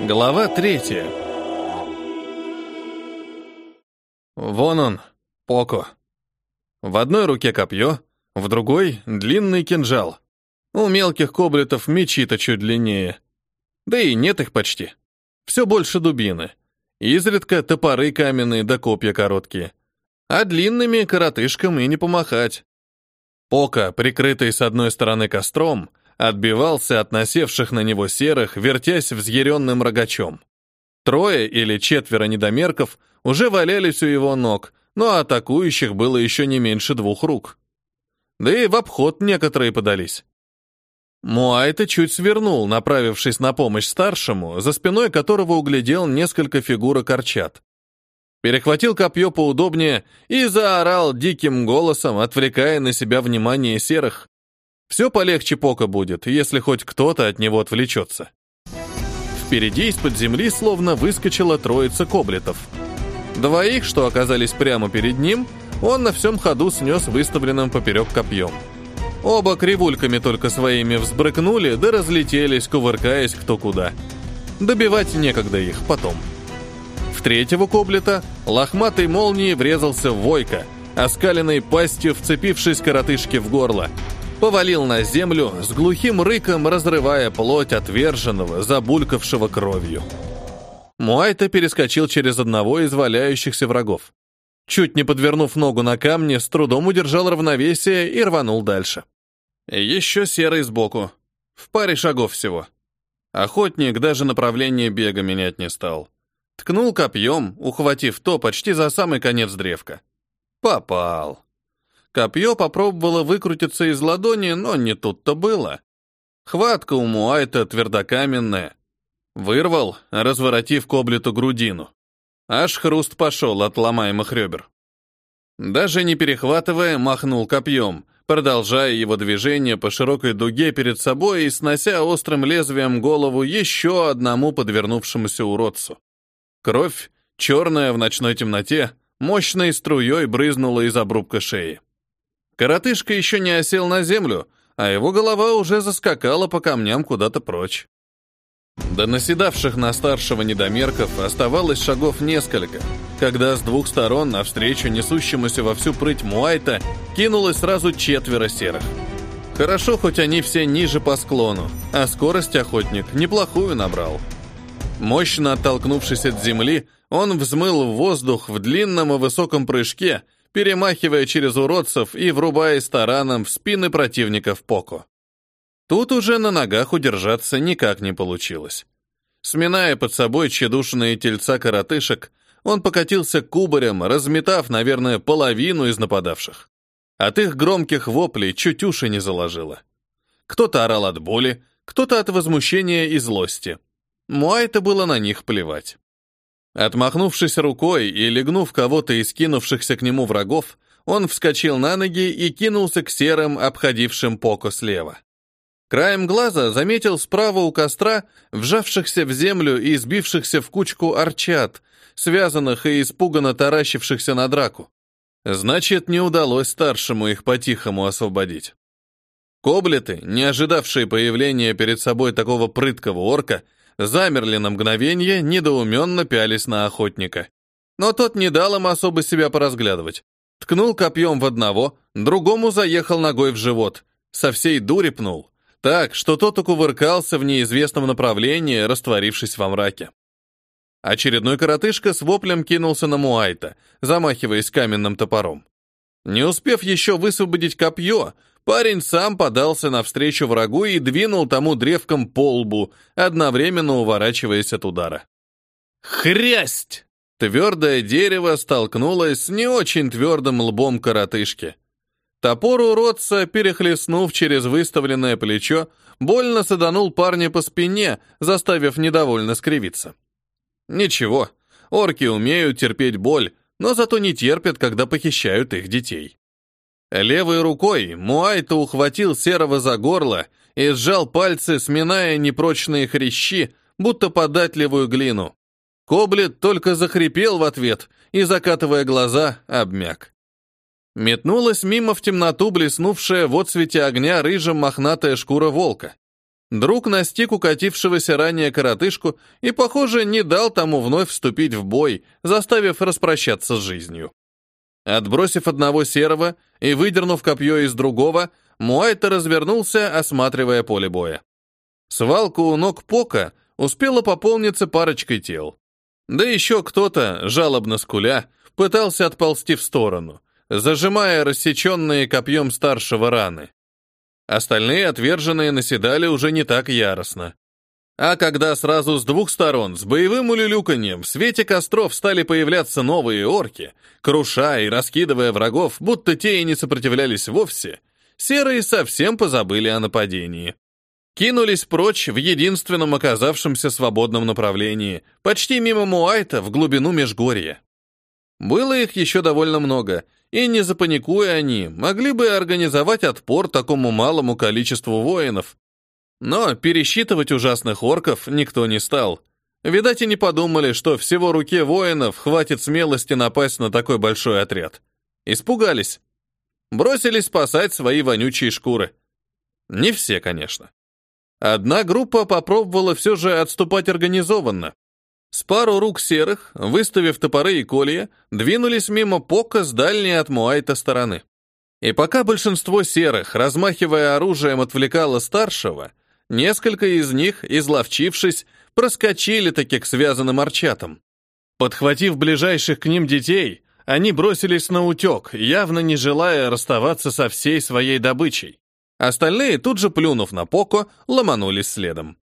Глава третья. Вон он, Поко. В одной руке копье, в другой — длинный кинжал. У мелких коблетов мечи-то чуть длиннее. Да и нет их почти. Все больше дубины. Изредка топоры каменные да копья короткие. А длинными коротышкам и не помахать. Пока, прикрытый с одной стороны костром, отбивался от насевших на него серых, вертясь взъяренным рогачом. Трое или четверо недомерков уже валялись у его ног, но атакующих было еще не меньше двух рук. Да и в обход некоторые подались. Муайта чуть свернул, направившись на помощь старшему, за спиной которого углядел несколько фигурок арчат. Перехватил копье поудобнее и заорал диким голосом, отвлекая на себя внимание серых. Все полегче пока будет, если хоть кто-то от него отвлечется. Впереди из-под земли словно выскочила троица коблетов. Двоих, что оказались прямо перед ним, он на всем ходу снес выставленным поперек копьем. Оба кривульками только своими взбрыкнули, да разлетелись, кувыркаясь кто куда. Добивать некогда их потом. В третьего коблета лохматой молнией врезался Войка, оскаленной пастью вцепившись коротышке в горло – повалил на землю, с глухим рыком разрывая плоть отверженного, забулькавшего кровью. Муайта перескочил через одного из валяющихся врагов. Чуть не подвернув ногу на камне, с трудом удержал равновесие и рванул дальше. Еще серый сбоку. В паре шагов всего. Охотник даже направление бега менять не стал. Ткнул копьем, ухватив то почти за самый конец древка. Попал. Копье попробовало выкрутиться из ладони, но не тут-то было. Хватка у Муайта твердокаменная. Вырвал, разворотив коблету грудину. Аж хруст пошел от ломаемых ребер. Даже не перехватывая, махнул копьем, продолжая его движение по широкой дуге перед собой и снося острым лезвием голову еще одному подвернувшемуся уродцу. Кровь, черная в ночной темноте, мощной струей брызнула из обрубка шеи. Коротышка еще не осел на землю, а его голова уже заскакала по камням куда-то прочь. До наседавших на старшего недомерков оставалось шагов несколько, когда с двух сторон навстречу несущемуся во всю прыть Муайта кинулось сразу четверо серых. Хорошо, хоть они все ниже по склону, а скорость охотник неплохую набрал. Мощно оттолкнувшись от земли, он взмыл в воздух в длинном и высоком прыжке, перемахивая через уродцев и врубаясь тараном в спины противников Поко. Тут уже на ногах удержаться никак не получилось. Сминая под собой тщедушные тельца коротышек, он покатился кубарем, разметав, наверное, половину из нападавших. От их громких воплей чуть уши не заложило. Кто-то орал от боли, кто-то от возмущения и злости. Муайта было на них плевать. Отмахнувшись рукой и легнув кого-то из кинувшихся к нему врагов, он вскочил на ноги и кинулся к серым, обходившим Поко слева. Краем глаза заметил справа у костра вжавшихся в землю и сбившихся в кучку арчат, связанных и испуганно таращившихся на драку. Значит, не удалось старшему их по-тихому освободить. Коблеты, не ожидавшие появления перед собой такого прыткого орка, замерли на мгновение, недоуменно пялись на охотника. Но тот не дал им особо себя поразглядывать. Ткнул копьем в одного, другому заехал ногой в живот. Со всей дури пнул. Так, что тот окувыркался в неизвестном направлении, растворившись во мраке. Очередной коротышка с воплем кинулся на Муайта, замахиваясь каменным топором. Не успев еще высвободить копье, Парень сам подался навстречу врагу и двинул тому древком по лбу, одновременно уворачиваясь от удара. Хрясть! Твердое дерево столкнулось с не очень твердым лбом коротышки. Топор уродца, перехлестнув через выставленное плечо, больно саданул парня по спине, заставив недовольно скривиться. Ничего, орки умеют терпеть боль, но зато не терпят, когда похищают их детей. Левой рукой Муайта ухватил Серого за горло и сжал пальцы, сминая непрочные хрящи, будто податливую глину. Коблет только захрипел в ответ и, закатывая глаза, обмяк. Метнулась мимо в темноту блеснувшая в отсвете огня рыжим мохнатая шкура волка. Друг настиг укатившегося ранее коротышку и, похоже, не дал тому вновь вступить в бой, заставив распрощаться с жизнью. Отбросив одного серого и выдернув копье из другого, Муайта развернулся, осматривая поле боя. Свалка у ног Пока успела пополниться парочкой тел. Да еще кто-то, жалобно скуля, пытался отползти в сторону, зажимая рассеченные копьем старшего раны. Остальные отверженные наседали уже не так яростно. А когда сразу с двух сторон, с боевым улюлюканьем, в свете костров стали появляться новые орки, крушая и раскидывая врагов, будто те и не сопротивлялись вовсе, серые совсем позабыли о нападении. Кинулись прочь в единственном оказавшемся свободном направлении, почти мимо Муайта, в глубину Межгорья. Было их еще довольно много, и не запаникуя они, могли бы организовать отпор такому малому количеству воинов. Но пересчитывать ужасных орков никто не стал. Видать, и не подумали, что всего руке воинов хватит смелости напасть на такой большой отряд. Испугались. Бросились спасать свои вонючие шкуры. Не все, конечно. Одна группа попробовала все же отступать организованно. С пару рук серых, выставив топоры и колья, двинулись мимо Пока с дальней от Муайта стороны. И пока большинство серых, размахивая оружием, отвлекало старшего, несколько из них, изловчившись, проскочили таки к связанным арчатам. Подхватив ближайших к ним детей, они бросились на утек, явно не желая расставаться со всей своей добычей. Остальные, тут же плюнув на Поко, ломанулись следом.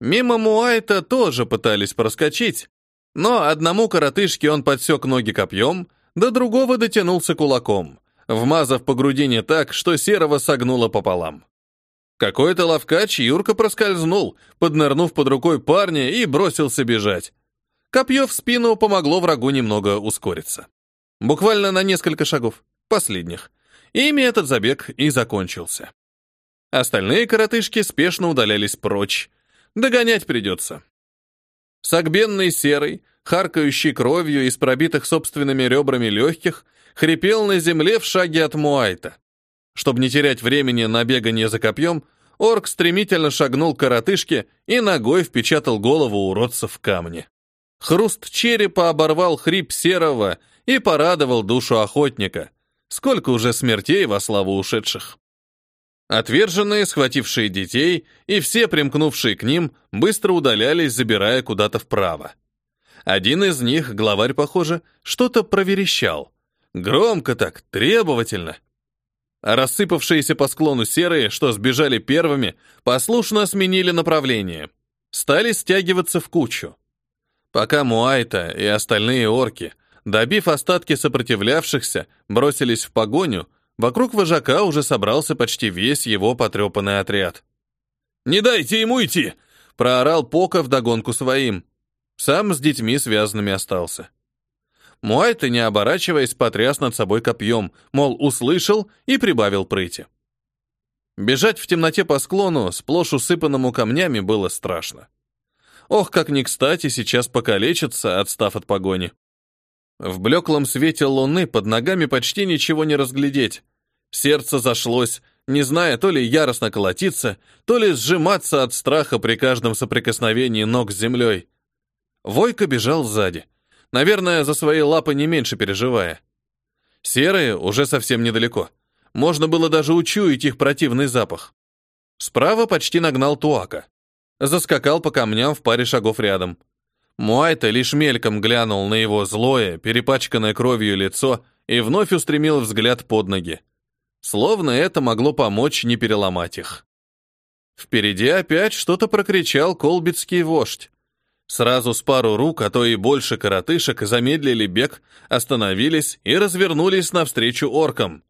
Мимо Муайта тоже пытались проскочить, но одному коротышке он подсек ноги копьем, до другого дотянулся кулаком, вмазав по грудине так, что серого согнуло пополам. Какой-то ловкач Юрка проскользнул, поднырнув под рукой парня и бросился бежать. Копье в спину помогло врагу немного ускориться. Буквально на несколько шагов, последних. Ими этот забег и закончился. Остальные коротышки спешно удалялись прочь. Догонять придется. Согбенный серый, харкающий кровью из пробитых собственными ребрами легких, хрипел на земле в шаге от Муайта. Чтобы не терять времени на бегание за копьем, орк стремительно шагнул к коротышке и ногой впечатал голову уродца в камни. Хруст черепа оборвал хрип серого и порадовал душу охотника. Сколько уже смертей во славу ушедших. Отверженные, схватившие детей, и все примкнувшие к ним, быстро удалялись, забирая куда-то вправо. Один из них, главарь, похоже, что-то проверещал. Громко так, требовательно. Рассыпавшиеся по склону серые, что сбежали первыми, послушно сменили направление. Стали стягиваться в кучу. Пока Муайта и остальные орки, добив остатки сопротивлявшихся, бросились в погоню, Вокруг вожака уже собрался почти весь его потрепанный отряд. «Не дайте ему идти!» — проорал Пока вдогонку своим. Сам с детьми связанными остался. Муайта, не оборачиваясь, потряс над собой копьем, мол, услышал и прибавил прыти. Бежать в темноте по склону, сплошь усыпанному камнями, было страшно. Ох, как не кстати сейчас покалечиться, отстав от погони. В блеклом свете луны под ногами почти ничего не разглядеть. Сердце зашлось, не зная то ли яростно колотиться, то ли сжиматься от страха при каждом соприкосновении ног с землей. Войка бежал сзади, наверное, за свои лапы не меньше переживая. Серые уже совсем недалеко. Можно было даже учуять их противный запах. Справа почти нагнал Туака. Заскакал по камням в паре шагов рядом. Муайта лишь мельком глянул на его злое, перепачканное кровью лицо и вновь устремил взгляд под ноги. Словно это могло помочь не переломать их. Впереди опять что-то прокричал колбитский вождь. Сразу с пару рук, а то и больше коротышек замедлили бег, остановились и развернулись навстречу оркам.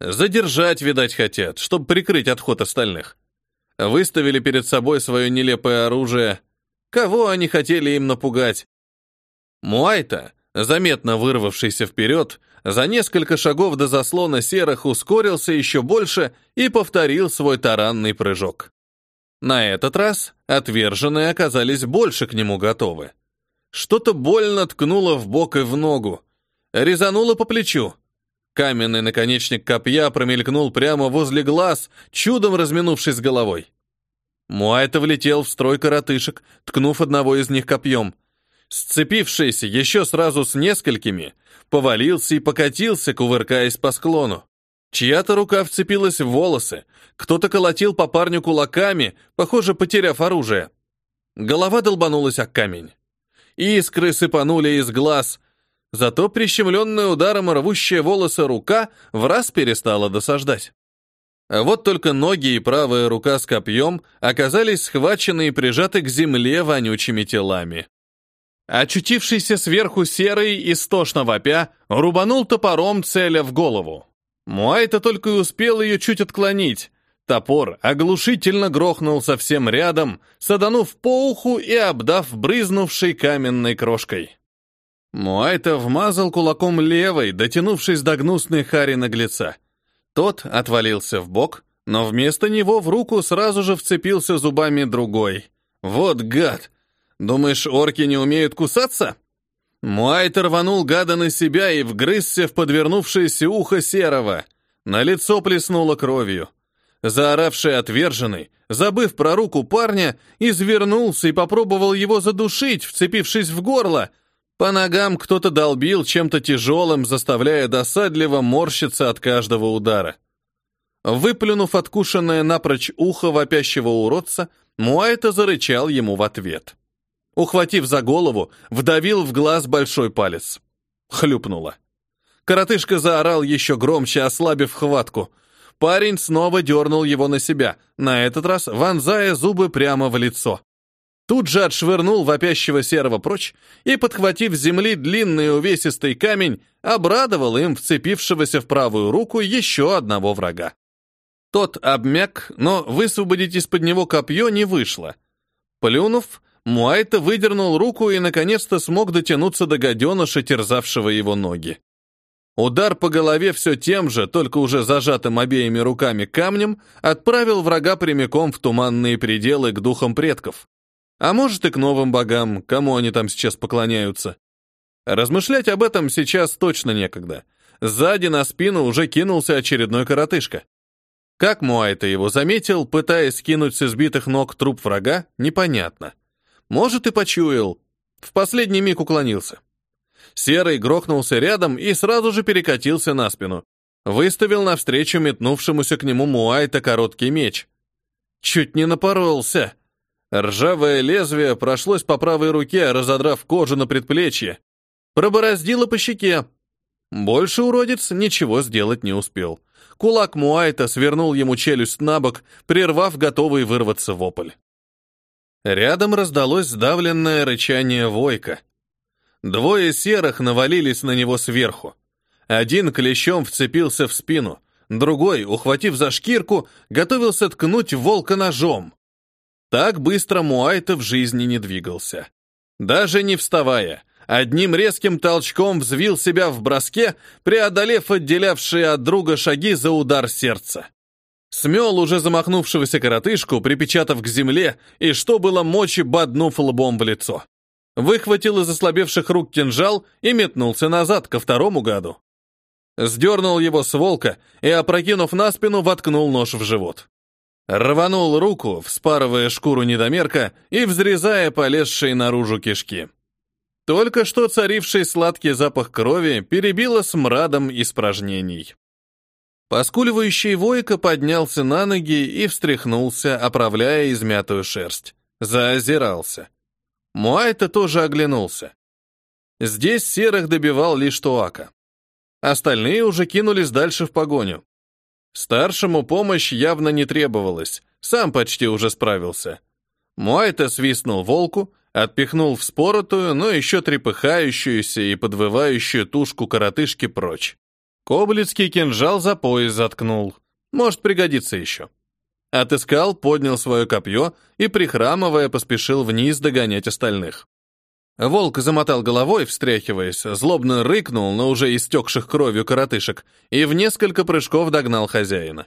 Задержать, видать, хотят, чтобы прикрыть отход остальных. Выставили перед собой свое нелепое оружие — Кого они хотели им напугать? Муайта, заметно вырвавшийся вперед, за несколько шагов до заслона серых ускорился еще больше и повторил свой таранный прыжок. На этот раз отверженные оказались больше к нему готовы. Что-то больно ткнуло в бок и в ногу, резануло по плечу. Каменный наконечник копья промелькнул прямо возле глаз, чудом разминувшись головой. Муайта влетел в строй коротышек, ткнув одного из них копьем. Сцепившийся еще сразу с несколькими, повалился и покатился, кувыркаясь по склону. Чья-то рука вцепилась в волосы, кто-то колотил по парню кулаками, похоже, потеряв оружие. Голова долбанулась о камень. Искры сыпанули из глаз, зато прищемленная ударом рвущая волосы рука в раз перестала досаждать. А вот только ноги и правая рука с копьем оказались схвачены и прижаты к земле вонючими телами. Очутившийся сверху серый, истошно вопя, рубанул топором, целя в голову. Муайта только и успел ее чуть отклонить. Топор оглушительно грохнул совсем рядом, саданув по уху и обдав брызнувшей каменной крошкой. Муайта вмазал кулаком левой, дотянувшись до гнусной хари наглеца. Тот отвалился в бок, но вместо него в руку сразу же вцепился зубами другой. Вот гад! Думаешь, орки не умеют кусаться? Муайт рванул гада на себя и вгрызся в подвернувшееся ухо серого. На лицо плеснуло кровью. Заоравший отверженный, забыв про руку парня, извернулся и попробовал его задушить, вцепившись в горло. По ногам кто-то долбил чем-то тяжелым, заставляя досадливо морщиться от каждого удара. Выплюнув откушенное напрочь ухо вопящего уродца, Муайта зарычал ему в ответ. Ухватив за голову, вдавил в глаз большой палец. Хлюпнуло. Коротышка заорал еще громче, ослабив хватку. Парень снова дернул его на себя, на этот раз вонзая зубы прямо в лицо. Тут же отшвырнул вопящего серого прочь и, подхватив с земли длинный увесистый камень, обрадовал им вцепившегося в правую руку еще одного врага. Тот обмяк, но высвободить из-под него копье не вышло. Плюнув, Муайта выдернул руку и наконец-то смог дотянуться до гаденыша, терзавшего его ноги. Удар по голове все тем же, только уже зажатым обеими руками камнем, отправил врага прямиком в туманные пределы к духам предков. А может и к новым богам, кому они там сейчас поклоняются. Размышлять об этом сейчас точно некогда. Сзади на спину уже кинулся очередной коротышка. Как Муайта его заметил, пытаясь скинуть с избитых ног труп врага, непонятно. Может, и почуял. В последний миг уклонился. Серый грохнулся рядом и сразу же перекатился на спину. Выставил навстречу метнувшемуся к нему Муайта короткий меч. Чуть не напоролся. Ржавое лезвие прошлось по правой руке, разодрав кожу на предплечье. Пробороздило по щеке. Больше уродец ничего сделать не успел. Кулак Муайта свернул ему челюсть на бок, прервав готовый вырваться вопль. Рядом раздалось сдавленное рычание Войка. Двое серых навалились на него сверху. Один клещом вцепился в спину, другой, ухватив за шкирку, готовился ткнуть волка ножом. Так быстро Муайта в жизни не двигался. Даже не вставая, одним резким толчком взвил себя в броске, преодолев отделявшие от друга шаги за удар сердца. Смел уже замахнувшегося коротышку, припечатав к земле, и что было мочи, боднув лбом в лицо. Выхватил из ослабевших рук кинжал и метнулся назад ко второму гаду. Сдернул его с волка и, опрокинув на спину, воткнул нож в живот. Рванул руку, вспарывая шкуру недомерка и взрезая полезшие наружу кишки. Только что царивший сладкий запах крови перебило смрадом испражнений. Поскуливающий Войко поднялся на ноги и встряхнулся, оправляя измятую шерсть. Заозирался. Муайта тоже оглянулся. Здесь серых добивал лишь Туака. Остальные уже кинулись дальше в погоню. Старшему помощь явно не требовалась, сам почти уже справился. Муайта свистнул волку, отпихнул вспоротую, но еще трепыхающуюся и подвывающую тушку коротышки прочь. Коблицкий кинжал за пояс заткнул. Может пригодится еще. Отыскал, поднял свое копье и, прихрамывая, поспешил вниз догонять остальных. Волк замотал головой, встряхиваясь, злобно рыкнул на уже истекших кровью коротышек и в несколько прыжков догнал хозяина.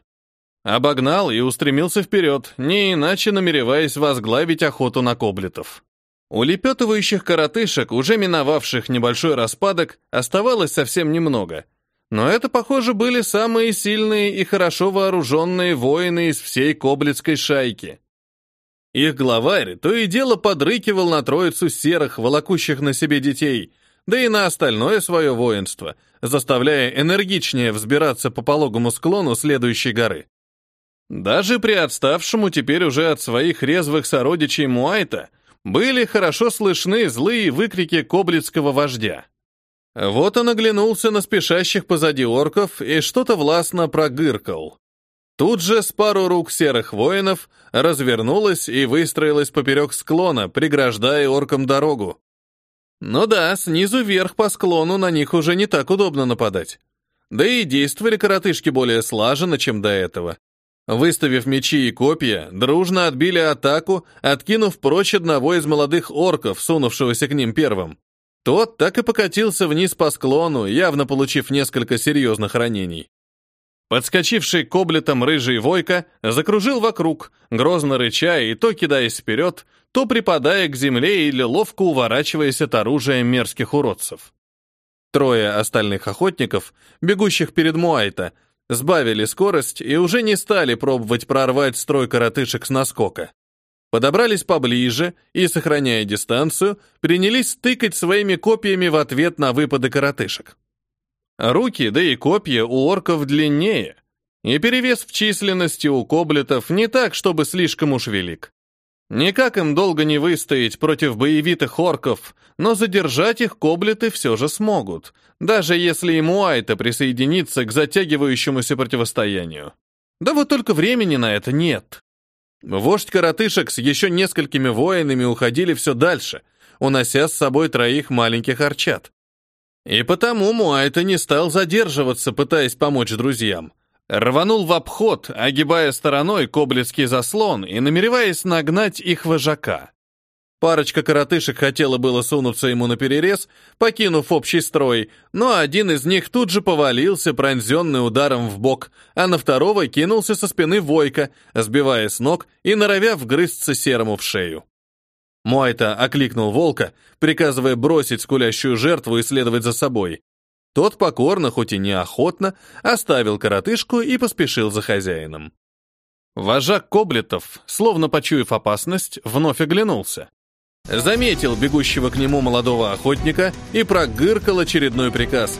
Обогнал и устремился вперед, не иначе намереваясь возглавить охоту на коблетов. У лепетывающих коротышек, уже миновавших небольшой распадок, оставалось совсем немного — но это, похоже, были самые сильные и хорошо вооруженные воины из всей Коблицкой шайки. Их главарь то и дело подрыкивал на троицу серых, волокущих на себе детей, да и на остальное свое воинство, заставляя энергичнее взбираться по пологому склону следующей горы. Даже при отставшему теперь уже от своих резвых сородичей Муайта были хорошо слышны злые выкрики коблицкого вождя. Вот он оглянулся на спешащих позади орков и что-то властно прогыркал. Тут же с пару рук серых воинов развернулась и выстроилась поперек склона, преграждая оркам дорогу. Ну да, снизу вверх по склону на них уже не так удобно нападать. Да и действовали коротышки более слаженно, чем до этого. Выставив мечи и копья, дружно отбили атаку, откинув прочь одного из молодых орков, сунувшегося к ним первым. Тот так и покатился вниз по склону, явно получив несколько серьезных ранений. Подскочивший к облетам рыжий Войка закружил вокруг, грозно рыча и то кидаясь вперед, то припадая к земле или ловко уворачиваясь от оружия мерзких уродцев. Трое остальных охотников, бегущих перед Муайта, сбавили скорость и уже не стали пробовать прорвать строй коротышек с наскока подобрались поближе и, сохраняя дистанцию, принялись тыкать своими копьями в ответ на выпады коротышек. Руки, да и копья у орков длиннее, и перевес в численности у коблетов не так, чтобы слишком уж велик. Никак им долго не выстоять против боевитых орков, но задержать их коблеты все же смогут, даже если и Муайта присоединится к затягивающемуся противостоянию. Да вот только времени на это нет. Вождь коротышек с еще несколькими воинами уходили все дальше, унося с собой троих маленьких арчат. И потому Муайта не стал задерживаться, пытаясь помочь друзьям. Рванул в обход, огибая стороной коблицкий заслон и намереваясь нагнать их вожака. Парочка коротышек хотела было сунуться ему на перерез, покинув общий строй, но один из них тут же повалился, пронзенный ударом в бок, а на второго кинулся со спины Войка, сбивая с ног и норовя вгрызться серому в шею. Мойта окликнул волка, приказывая бросить скулящую жертву и следовать за собой. Тот покорно, хоть и неохотно, оставил коротышку и поспешил за хозяином. Вожак Коблетов, словно почуяв опасность, вновь оглянулся заметил бегущего к нему молодого охотника и прогыркал очередной приказ.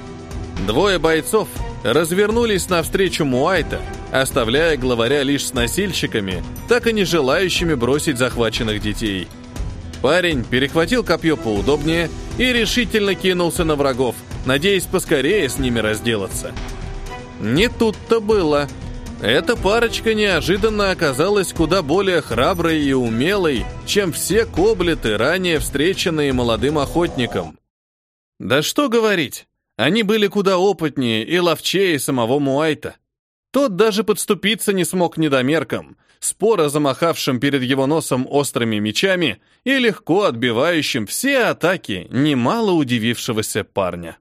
Двое бойцов развернулись навстречу Муайта, оставляя главаря лишь с носильщиками, так и не желающими бросить захваченных детей. Парень перехватил копье поудобнее и решительно кинулся на врагов, надеясь поскорее с ними разделаться. Не тут-то было. Эта парочка неожиданно оказалась куда более храброй и умелой, чем все коблеты, ранее встреченные молодым охотником. Да что говорить, они были куда опытнее и ловчее самого Муайта. Тот даже подступиться не смог недомеркам, споро замахавшим перед его носом острыми мечами и легко отбивающим все атаки немало удивившегося парня.